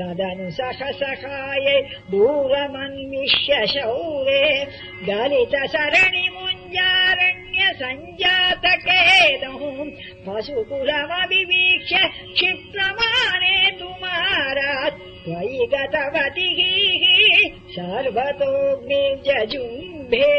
तदनु सखसखाये दूरमन्विष्य शौरे दलित सरणि मुञ्जारण्य सञ्जातकेदुम् पशुकुलमभिवीक्ष्य क्षिप्रमाणे तुमारा त्वयि गतवतिः सर्वतोऽग्निर्जजुम्भे